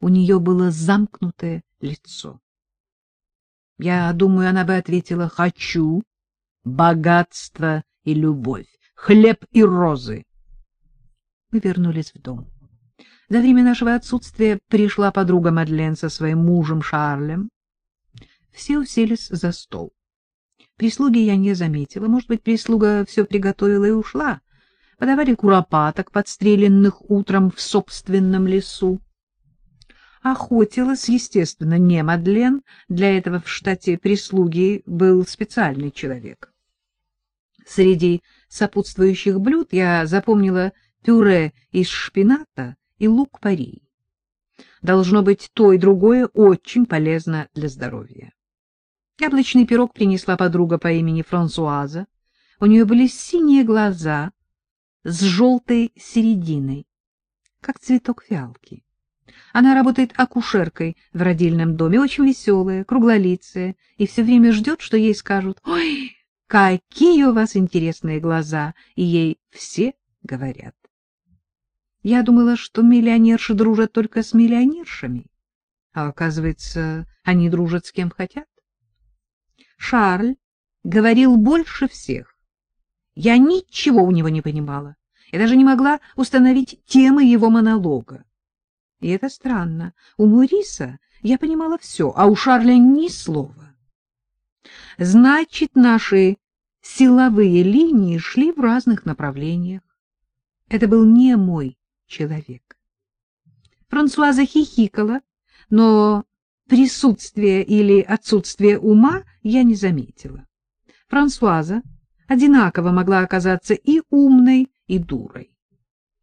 у нее было замкнутое лицо. Я думаю, она бы ответила «хочу богатство и любовь, хлеб и розы». Мы вернулись в дом. За время нашего отсутствия пришла подруга Мадлен со своим мужем Шарлем. Все уселись за стол. Прислуги я не заметила. Может быть, прислуга все приготовила и ушла. Подавали куропаток, подстреленных утром в собственном лесу. Охотилась, естественно, не Мадлен. Для этого в штате прислуги был специальный человек. Среди сопутствующих блюд я запомнила пюре из шпината и лук-порей. Должно быть, то и другое очень полезно для здоровья. Яблочный пирог принесла подруга по имени Франсуаза. У нее были синие глаза с желтой серединой, как цветок фиалки. Она работает акушеркой в родильном доме, очень веселая, круглолицая, и все время ждет, что ей скажут «Ой, какие у вас интересные глаза!» И ей все говорят. Я думала, что миллионерши дружат только с миллионершами, а оказывается, они дружат с кем хотят. Шарль говорил больше всех. Я ничего у него не понимала. Я даже не могла установить темы его монолога. И это странно. У Муриса я понимала все, а у Шарля ни слова. Значит, наши силовые линии шли в разных направлениях. Это был не мой человек. Франсуаза хихикала, но присутствие или отсутствие ума я не заметила. Франсуаза одинаково могла оказаться и умной, и дурой.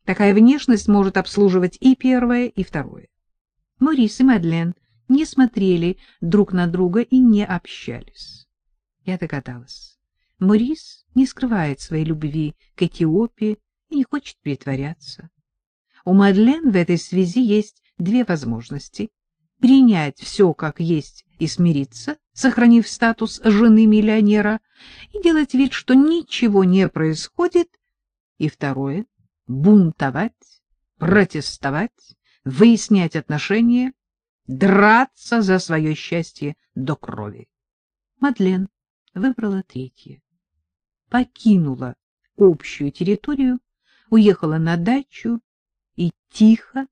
Такая внешность может обслуживать и первое, и второе. Морис и Мадлен не смотрели друг на друга и не общались. Я догадалась. Морис не скрывает своей любви к Этиопии и не хочет притворяться. У Мадлен в этой связи есть две возможности — принять все как есть и смириться, сохранив статус жены миллионера, и делать вид, что ничего не происходит, и второе — бунтовать, протестовать, выяснять отношения, драться за свое счастье до крови. Мадлен выбрала третье. Покинула общую территорию, уехала на дачу и тихо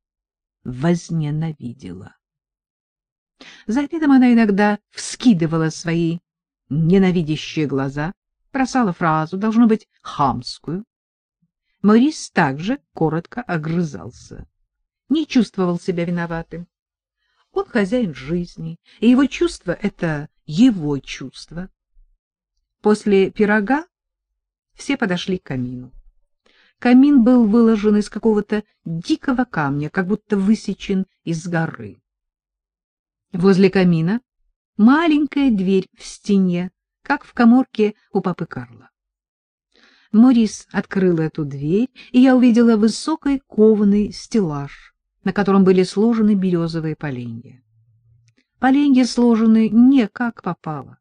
возненавидела. За обедом она иногда вскидывала свои ненавидящие глаза, бросала фразу, должно быть, хамскую. Морис также коротко огрызался. Не чувствовал себя виноватым. Он хозяин жизни, и его чувство — это его чувство. После пирога все подошли к камину. Камин был выложен из какого-то дикого камня, как будто высечен из горы. Возле камина маленькая дверь в стене, как в каморке у папы Карла. Морис открыл эту дверь, и я увидела высокий кованый стеллаж, на котором были сложены березовые поленья. Поленья сложены не как попало,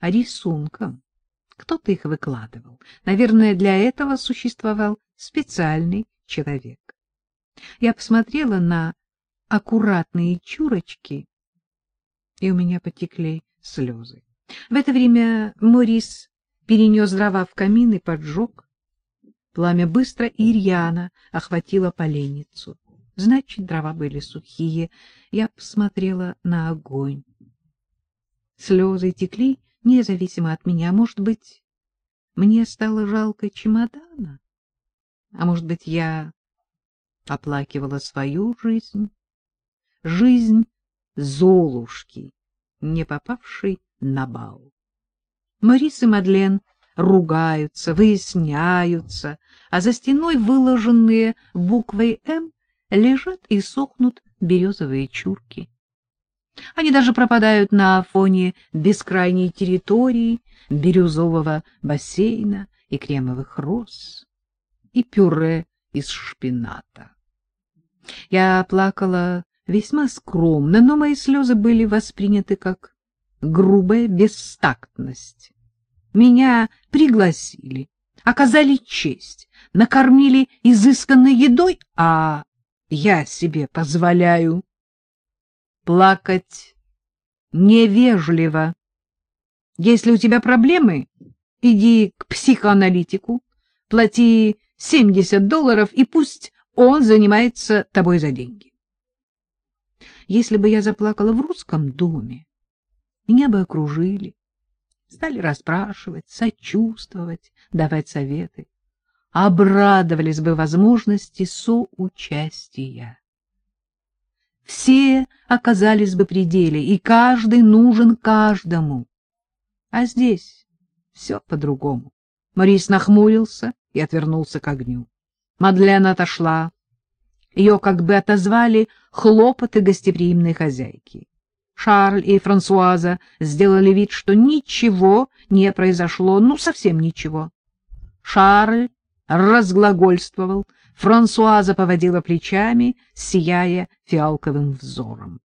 а рисунком. Кто-то их выкладывал. Наверное, для этого существовал специальный человек. Я посмотрела на аккуратные чурочки, и у меня потекли слезы. В это время Морис перенес дрова в камин и поджег. Пламя быстро и рьяно охватило поленницу. Значит, дрова были сухие. Я посмотрела на огонь. Слезы текли независимо от меня. Может быть, мне стало жалко чемодана? А может быть, я оплакивала свою жизнь, жизнь Золушки, не попавшей на бал. Марис и Мадлен ругаются, выясняются, а за стеной выложенные буквой «М» лежат и сохнут березовые чурки. Они даже пропадают на фоне бескрайней территории, бирюзового бассейна и кремовых роз и пюре из шпината. Я плакала весьма скромно, но мои слезы были восприняты как грубая бестактность. Меня пригласили, оказали честь, накормили изысканной едой, а я себе позволяю плакать невежливо. Если у тебя проблемы, иди к психоаналитику, плати 70 долларов, и пусть он занимается тобой за деньги. Если бы я заплакала в русском доме, меня бы окружили, стали расспрашивать, сочувствовать, давать советы, обрадовались бы возможности соучастия. Все оказались бы при деле, и каждый нужен каждому. А здесь все по-другому. Морис нахмурился и отвернулся к огню. Мадлен отошла. Ее как бы отозвали хлопоты гостеприимной хозяйки. Шарль и Франсуаза сделали вид, что ничего не произошло, ну, совсем ничего. Шарль разглагольствовал, Франсуаза поводила плечами, сияя фиалковым взором.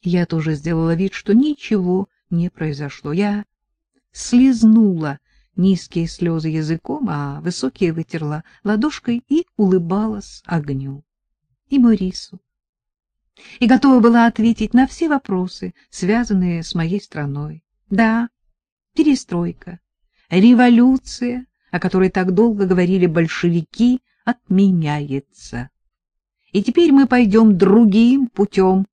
Я тоже сделала вид, что ничего не произошло. Я слезнула низкие слезы языком, а высокие вытерла ладошкой и улыбалась огню. И Морису. И готова была ответить на все вопросы, связанные с моей страной. Да, перестройка, революция, о которой так долго говорили большевики, отменяется. И теперь мы пойдем другим путем.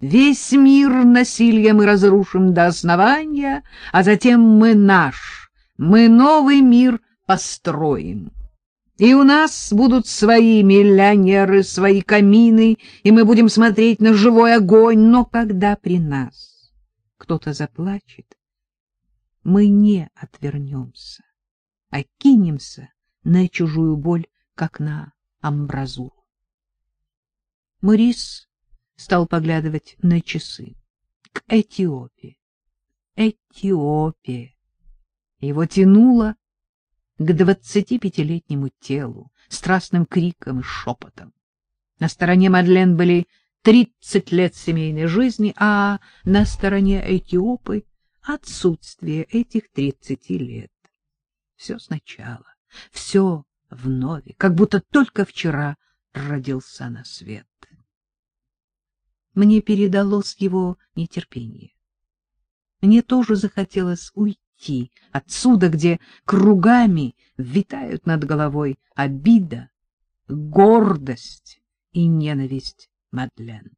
Весь мир насилия мы разрушим до основания, а затем мы наш, мы новый мир построим. И у нас будут свои миллионеры, свои камины, и мы будем смотреть на живой огонь, но когда при нас кто-то заплачет, мы не отвернемся а кинемся на чужую боль, как на амбразуру. Морис стал поглядывать на часы. К Этиопии. Этиопия. Его тянуло к двадцатипятилетнему телу, страстным криком и шепотом. На стороне Мадлен были тридцать лет семейной жизни, а на стороне Этиопы — отсутствие этих тридцати лет все сначала, все вновь, как будто только вчера родился на свет. Мне передалось его нетерпение. Мне тоже захотелось уйти отсюда, где кругами витают над головой обида, гордость и ненависть Мадлен.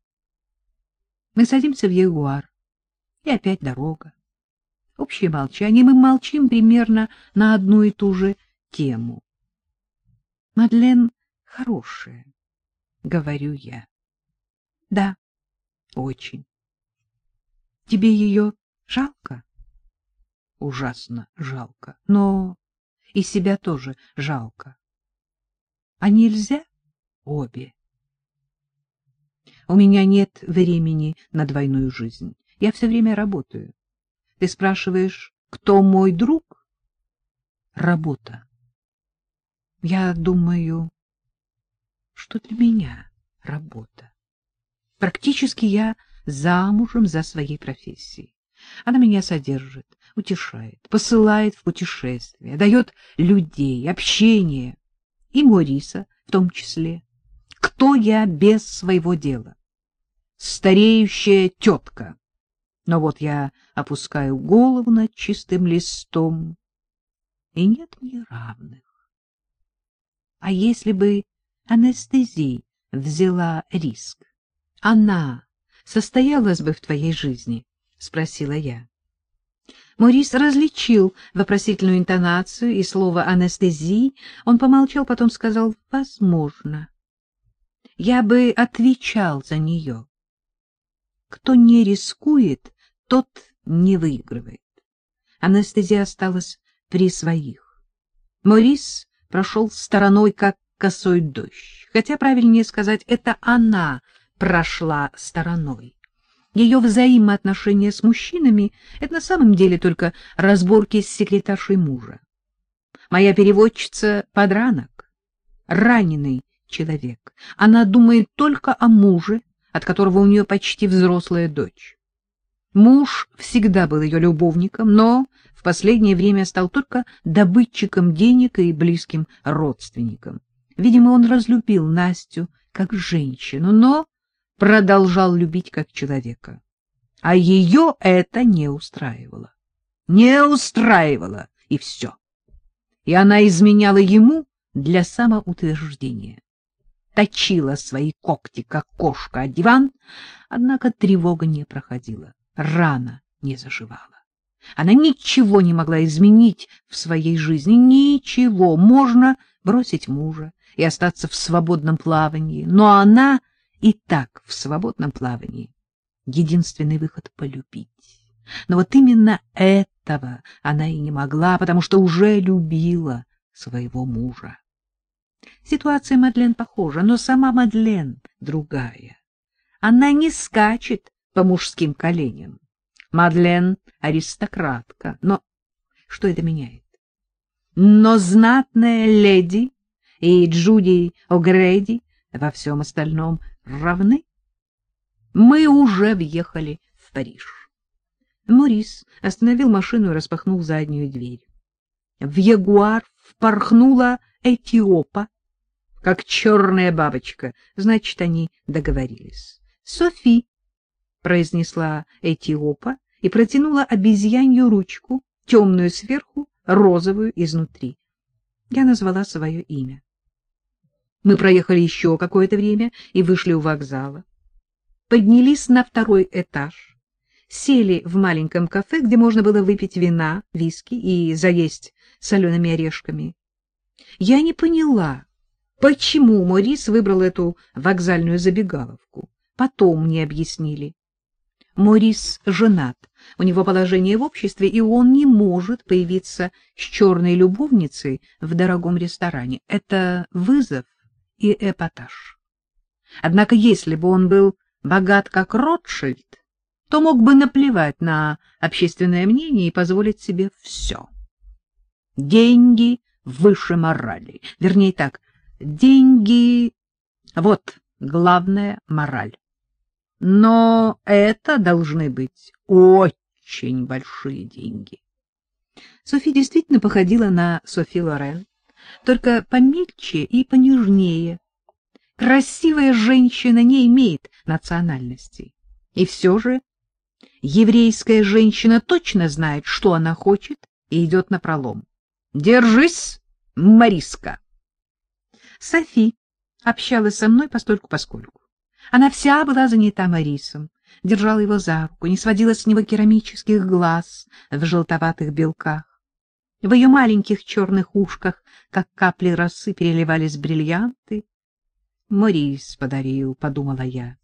Мы садимся в Ягуар, и опять дорога общее молчание, мы молчим примерно на одну и ту же тему. — Мадлен хорошая, — говорю я. — Да, очень. — Тебе ее жалко? — Ужасно жалко, но и себя тоже жалко. — А нельзя обе? — У меня нет времени на двойную жизнь. Я все время работаю. Ты спрашиваешь, кто мой друг? Работа. Я думаю, что для меня работа. Практически я замужем за своей профессией. Она меня содержит, утешает, посылает в путешествия, дает людей, общение, и Мориса в том числе. Кто я без своего дела? Стареющая тетка но вот я опускаю голову над чистым листом, и нет мне равных. А если бы анестезия взяла риск, она состоялась бы в твоей жизни? — спросила я. Морис различил вопросительную интонацию и слово «анестезии». Он помолчал, потом сказал «возможно». Я бы отвечал за нее. Кто не рискует, тот не выигрывает. Анестезия осталась при своих. Морис прошел стороной, как косой дождь. Хотя, правильнее сказать, это она прошла стороной. Ее взаимоотношения с мужчинами — это на самом деле только разборки с секретаршей мужа. Моя переводчица — подранок, раненый человек. Она думает только о муже, от которого у нее почти взрослая дочь. Муж всегда был ее любовником, но в последнее время стал только добытчиком денег и близким родственником. Видимо, он разлюбил Настю как женщину, но продолжал любить как человека. А ее это не устраивало. Не устраивало, и все. И она изменяла ему для самоутверждения. Точила свои когти, как кошка, о диван, однако тревога не проходила, рана не заживала. Она ничего не могла изменить в своей жизни, ничего. Можно бросить мужа и остаться в свободном плавании, но она и так в свободном плавании. Единственный выход — полюбить. Но вот именно этого она и не могла, потому что уже любила своего мужа. Ситуация Мадлен похожа, но сама Мадлен другая. Она не скачет по мужским коленям. Мадлен — аристократка, но что это меняет? Но знатная леди и Джуди О'Грейди во всем остальном равны. Мы уже въехали в Париж. Морис остановил машину и распахнул заднюю дверь. В Ягуар впорхнула Этиопа, как черная бабочка. Значит, они договорились. Софи — произнесла Этиопа и протянула обезьянью ручку, темную сверху, розовую изнутри. Я назвала свое имя. Мы проехали еще какое-то время и вышли у вокзала. Поднялись на второй этаж, сели в маленьком кафе, где можно было выпить вина, виски и заесть солеными орешками. Я не поняла, почему Морис выбрал эту вокзальную забегаловку. Потом мне объяснили. Морис женат, у него положение в обществе, и он не может появиться с черной любовницей в дорогом ресторане. Это вызов и эпатаж. Однако если бы он был богат как Ротшильд, то мог бы наплевать на общественное мнение и позволить себе все. Деньги выше морали. Вернее так, деньги — вот главная мораль. Но это должны быть очень большие деньги. Софи действительно походила на Софи Лорен, только помельче и понежнее. Красивая женщина не имеет национальности. И все же еврейская женщина точно знает, что она хочет, и идет напролом. Держись, Мариска! Софи общалась со мной постольку-поскольку. Она вся была занята Марисом, держала его за руку, не сводила с него керамических глаз в желтоватых белках. В ее маленьких черных ушках, как капли росы, переливались бриллианты. «Морис подарил», — подумала я.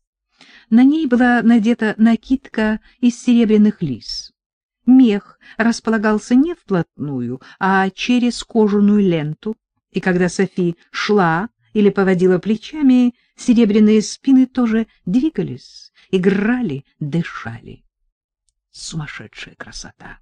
На ней была надета накидка из серебряных лис. Мех располагался не вплотную, а через кожаную ленту, и когда Софи шла или поводила плечами, серебряные спины тоже двигались, играли, дышали. Сумасшедшая красота!